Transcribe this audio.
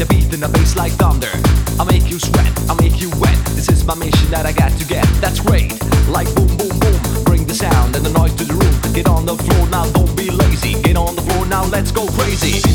the beat and the bass like thunder. I make you sweat, I make you wet. This is my mission that I got to get. That's great. Like boom, boom, boom. Bring the sound and the noise to the room. Get on the floor now, don't be lazy. Get on the floor now, let's go crazy.